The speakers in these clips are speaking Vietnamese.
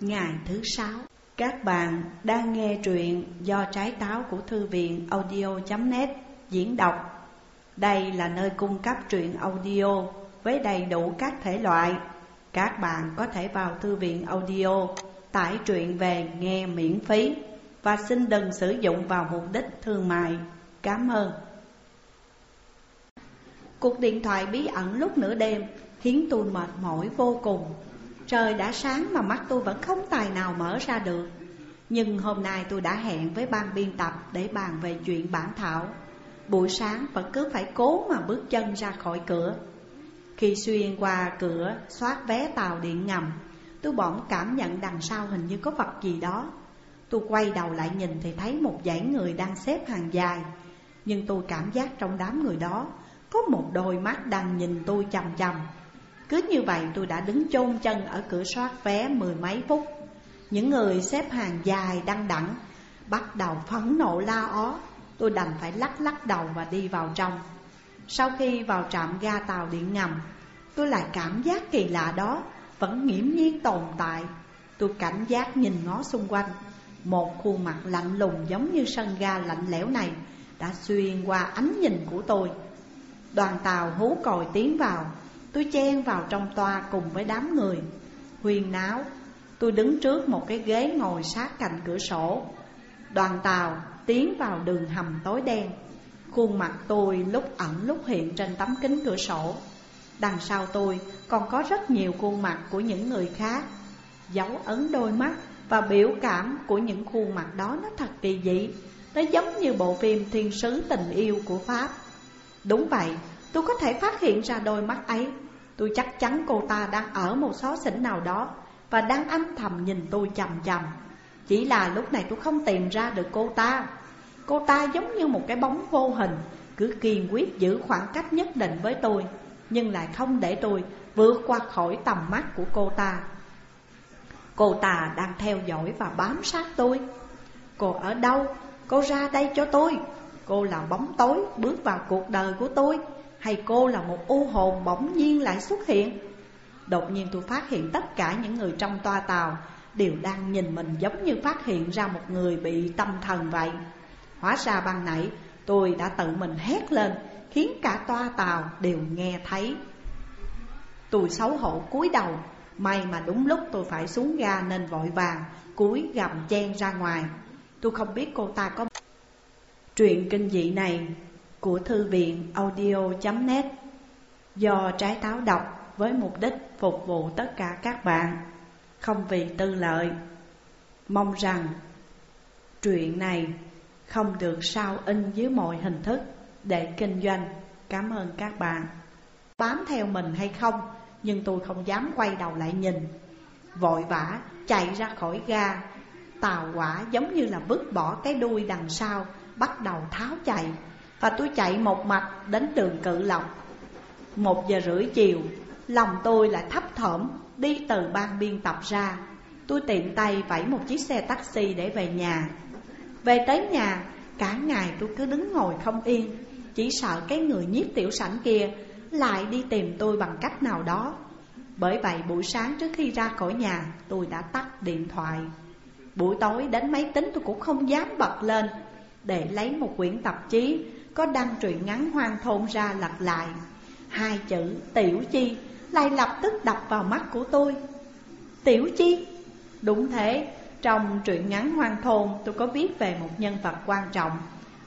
Ngày thứ sáu. Các bạn đang nghe truyện do trái táo của thư viện audio.net diễn đọc. Đây là nơi cung cấp truyện audio với đầy đủ các thể loại. Các bạn có thể vào thư viện audio, tải truyện về nghe miễn phí Và xin đừng sử dụng vào mục đích thương mại. Cảm ơn. Cuộc điện thoại bí ẩn lúc nửa đêm khiến tôi mệt mỏi vô cùng. Trời đã sáng mà mắt tôi vẫn không tài nào mở ra được. Nhưng hôm nay tôi đã hẹn với ban biên tập để bàn về chuyện bản thảo. Buổi sáng vẫn cứ phải cố mà bước chân ra khỏi cửa. Khi xuyên qua cửa soát vé tàu điện ngầm, Tôi bỗng cảm nhận đằng sau hình như có vật gì đó. Tôi quay đầu lại nhìn thì thấy một dãy người đang xếp hàng dài. Nhưng tôi cảm giác trong đám người đó Có một đôi mắt đang nhìn tôi chầm chầm cứ như vậy tôi đã đứng chôn chân ở cửa soát vé mười mấy phút. Những người xếp hàng dài đăng đẳng, Bắt đầu phẫn nộ la ó. Tôi đành phải lắc lắc đầu và đi vào trong. Sau khi vào trạm ga tàu điện ngầm, Tôi lại cảm giác kỳ lạ đó, Vẫn nghiễm nhiên tồn tại. Tôi cảnh giác nhìn ngó xung quanh, Một khuôn mặt lạnh lùng giống như sân ga lạnh lẽo này Đã xuyên qua ánh nhìn của tôi. Đoàn tàu hú còi tiến vào. Tôi chen vào trong toa cùng với đám người. Huyền náo Tôi đứng trước một cái ghế ngồi sát cạnh cửa sổ. Đoàn tàu tiến vào đường hầm tối đen. Khuôn mặt tôi lúc ẩn lúc hiện trên tấm kính cửa sổ. Đằng sau tôi còn có rất nhiều khuôn mặt của những người khác. Dấu ấn đôi mắt và biểu cảm của những khuôn mặt đó nó thật kỳ dị. Nó giống như bộ phim Thiên sứ tình yêu của Pháp. Đúng vậy, Tôi có thể phát hiện ra đôi mắt ấy. Tôi chắc chắn cô ta đang ở một xó xỉnh nào đó Và đang âm thầm nhìn tôi chầm chầm Chỉ là lúc này tôi không tìm ra được cô ta. Cô ta giống như một cái bóng vô hình, Cứ kiên quyết giữ khoảng cách nhất định với tôi, Nhưng lại không để tôi vượt qua khỏi tầm mắt của cô ta. Cô ta đang theo dõi và bám sát tôi. Cô ở đâu? Cô ra đây cho tôi. Cô là bóng tối bước vào cuộc đời của tôi hay cô là một u hồn bỗng nhiên lại xuất hiện? Đột nhiên tôi phát hiện tất cả những người trong toa tàu Đều đang nhìn mình giống như phát hiện ra một người bị tâm thần vậy. Hóa ra ban nãy tôi đã tự mình hét lên, Khiến cả toa tàu đều nghe thấy. Tôi xấu hổ cúi đầu, May mà đúng lúc tôi phải xuống ga nên vội vàng Cúi gầm chen ra ngoài. Tôi không biết cô ta có Chuyện kinh dị này của thư viện audio.net do trái táo đọc với mục đích phục vụ tất cả các bạn, không vì tư lợi. Mong rằng truyện này không được sao in dưới mọi hình thức để kinh doanh. Cảm ơn các bạn. Bám theo mình hay không, nhưng tôi không dám quay đầu lại nhìn. Vội vã chạy ra khỏi ga, tàu quả giống như là vứt bỏ cái đuôi đằng sau, bắt đầu tháo chạy. Và tôi chạy một mạch đến đường cự lộc. Một giờ rưỡi chiều, Lòng tôi lại thấp thỏm, Đi từ ban biên tập ra. Tôi tiện tay vẫy một chiếc xe taxi để về nhà. Về tới nhà, Cả ngày tôi cứ đứng ngồi không yên, Chỉ sợ cái người nhiếp tiểu sảnh kia Lại đi tìm tôi bằng cách nào đó. Bởi vậy buổi sáng trước khi ra khỏi nhà, Tôi đã tắt điện thoại. Buổi tối đến máy tính tôi cũng không dám bật lên Để lấy một quyển tạp chí có đăng truyện ngắn hoang thôn ra lặp lại. Hai chữ tiểu chi lại lập tức đập vào mắt của tôi. Tiểu chi? Đúng thế, trong truyện ngắn hoang thôn tôi có viết về một nhân vật quan trọng.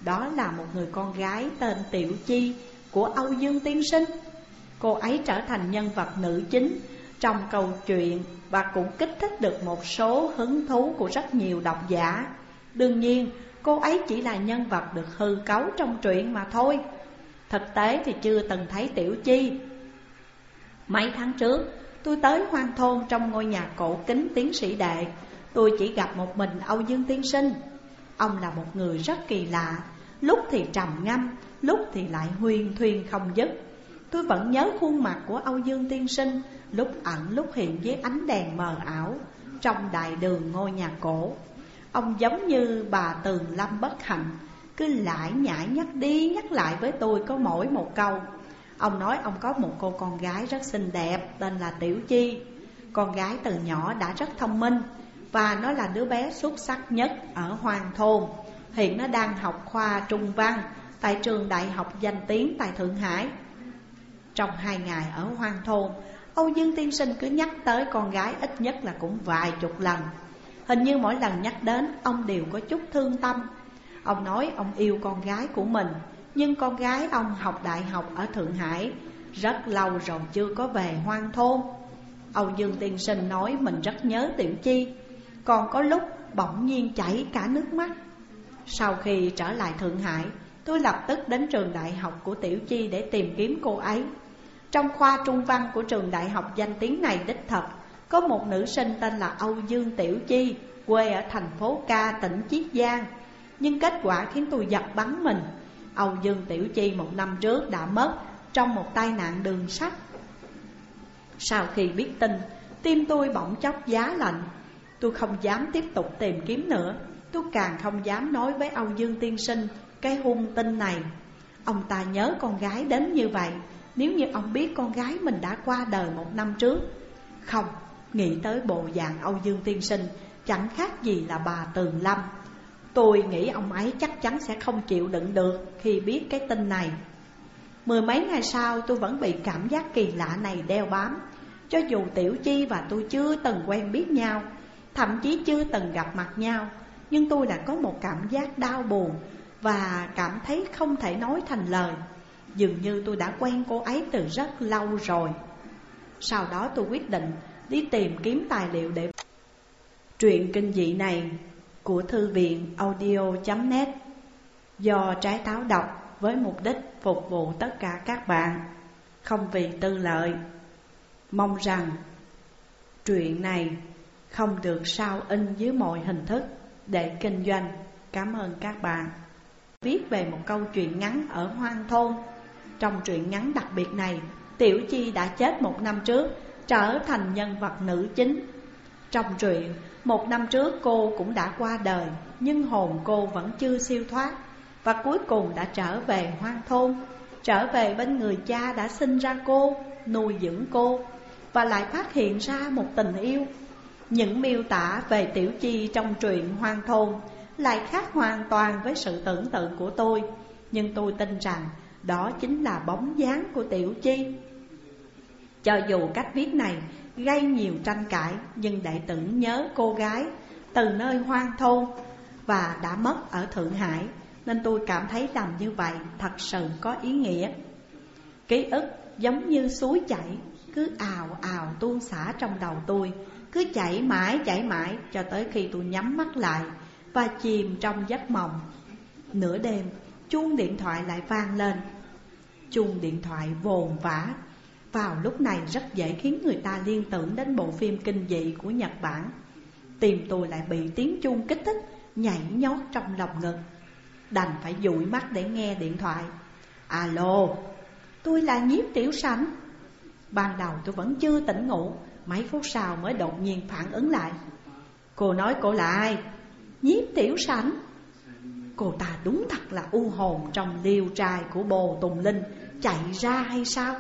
Đó là một người con gái tên Tiểu Chi của Âu Dương Tiên Sinh. Cô ấy trở thành nhân vật nữ chính trong câu chuyện Và cũng kích thích được một số hứng thú của rất nhiều độc giả. Đương nhiên Cô ấy chỉ là nhân vật được hư cấu trong truyện mà thôi. Thực tế thì chưa từng thấy Tiểu Chi. Mấy tháng trước tôi tới hoang thôn trong ngôi nhà cổ kính tiến sĩ đệ. Tôi chỉ gặp một mình Âu Dương Tiên Sinh. Ông là một người rất kỳ lạ. Lúc thì trầm ngâm, lúc thì lại huyên thuyên không dứt. Tôi vẫn nhớ khuôn mặt của Âu Dương Tiên Sinh Lúc ẩn lúc hiện với ánh đèn mờ ảo Trong đại đường ngôi nhà cổ. Ông giống như bà Tường Lâm bất hạnh. Cứ lại nhảy nhắc đi, nhắc lại với tôi có mỗi một câu. Ông nói ông có một cô con gái rất xinh đẹp, tên là Tiểu Chi. Con gái từ nhỏ đã rất thông minh Và nó là đứa bé xuất sắc nhất ở Hoàng Thôn. Hiện nó đang học khoa Trung Văn Tại trường đại học danh tiếng tại Thượng Hải. Trong hai ngày ở Hoàng Thôn, Âu Dương Tiên Sinh cứ nhắc tới con gái ít nhất là cũng vài chục lần. Hình như mỗi lần nhắc đến, ông đều có chút thương tâm. Ông nói ông yêu con gái của mình, Nhưng con gái ông học đại học ở Thượng Hải, Rất lâu rồi chưa có về hoang thôn. Âu Dương Tiên Sinh nói mình rất nhớ Tiểu Chi. Còn có lúc bỗng nhiên chảy cả nước mắt. Sau khi trở lại Thượng Hải, Tôi lập tức đến trường đại học của Tiểu Chi để tìm kiếm cô ấy. Trong khoa trung văn của trường đại học danh tiếng này đích thật có một nữ sinh tên là Âu Dương Tiểu Chi Quê ở thành phố Ca tỉnh Chiết Giang. Nhưng kết quả khiến tôi giật bắn mình. Âu Dương Tiểu Chi một năm trước đã mất Trong một tai nạn đường sắt. Sau khi biết tin Tim tôi bỗng chốc giá lạnh. Tôi không dám tiếp tục tìm kiếm nữa. Tôi càng không dám nói với Âu Dương Tiên Sinh Cái hung tin này. Ông ta nhớ con gái đến như vậy. Nếu như ông biết con gái mình đã qua đời một năm trước. Không, nghĩ tới bộ dạng Âu Dương Tiên Sinh, Chẳng khác gì là bà Tường Lâm. Tôi nghĩ ông ấy chắc chắn sẽ không chịu đựng được khi biết cái tin này. Mười mấy ngày sau, tôi vẫn bị cảm giác kỳ lạ này đeo bám. Cho dù Tiểu Chi và tôi chưa từng quen biết nhau, Thậm chí chưa từng gặp mặt nhau, Nhưng tôi đã có một cảm giác đau buồn Và cảm thấy không thể nói thành lời. Dường như tôi đã quen cô ấy từ rất lâu rồi. Sau đó tôi quyết định đi tìm kiếm tài liệu để Truyện kinh dị này của thư viện audio.net Do trái táo đọc với mục đích phục vụ tất cả các bạn. Không vì tư lợi, Mong rằng truyện này không được sao in dưới mọi hình thức để kinh doanh. Cảm ơn các bạn. Viết về một câu chuyện ngắn ở hoang thôn. Trong truyện ngắn đặc biệt này, Tiểu Chi đã chết một năm trước. Trở thành nhân vật nữ chính. Trong truyện, một năm trước cô cũng đã qua đời, Nhưng hồn cô vẫn chưa siêu thoát Và cuối cùng đã trở về hoang thôn, Trở về bên người cha đã sinh ra cô, Nuôi dưỡng cô Và lại phát hiện ra một tình yêu. Những miêu tả về Tiểu Chi trong truyện hoang thôn Lại khác hoàn toàn với sự tưởng tượng của tôi, Nhưng tôi tin rằng đó chính là bóng dáng của Tiểu Chi. Cho dù cách viết này gây nhiều tranh cãi nhưng đệ tử nhớ cô gái từ nơi hoang thôn và đã mất ở Thượng Hải nên tôi cảm thấy làm như vậy thật sự có ý nghĩa. Ký ức giống như suối chảy cứ ào ào tuôn xả trong đầu tôi, cứ chảy mãi chảy mãi cho tới khi tôi nhắm mắt lại và chìm trong giấc mộng. Nửa đêm, chuông điện thoại lại vang lên. Chuông điện thoại vồn vã vào lúc này rất dễ khiến người ta liên tưởng đến bộ phim kinh dị của Nhật Bản. Tìm tôi lại bị tiếng chuông kích thích Nhảy nhót trong lòng ngực. Đành phải dụi mắt để nghe điện thoại. Alo, tôi là nhiếp tiểu sảnh. Ban đầu tôi vẫn chưa tỉnh ngủ Mấy phút sau mới đột nhiên phản ứng lại. Cô nói cô là ai? Nhiếp tiểu sảnh. Cô ta đúng thật là u hồn trong liêu trai của bồ Tùng Linh Chạy ra hay sao?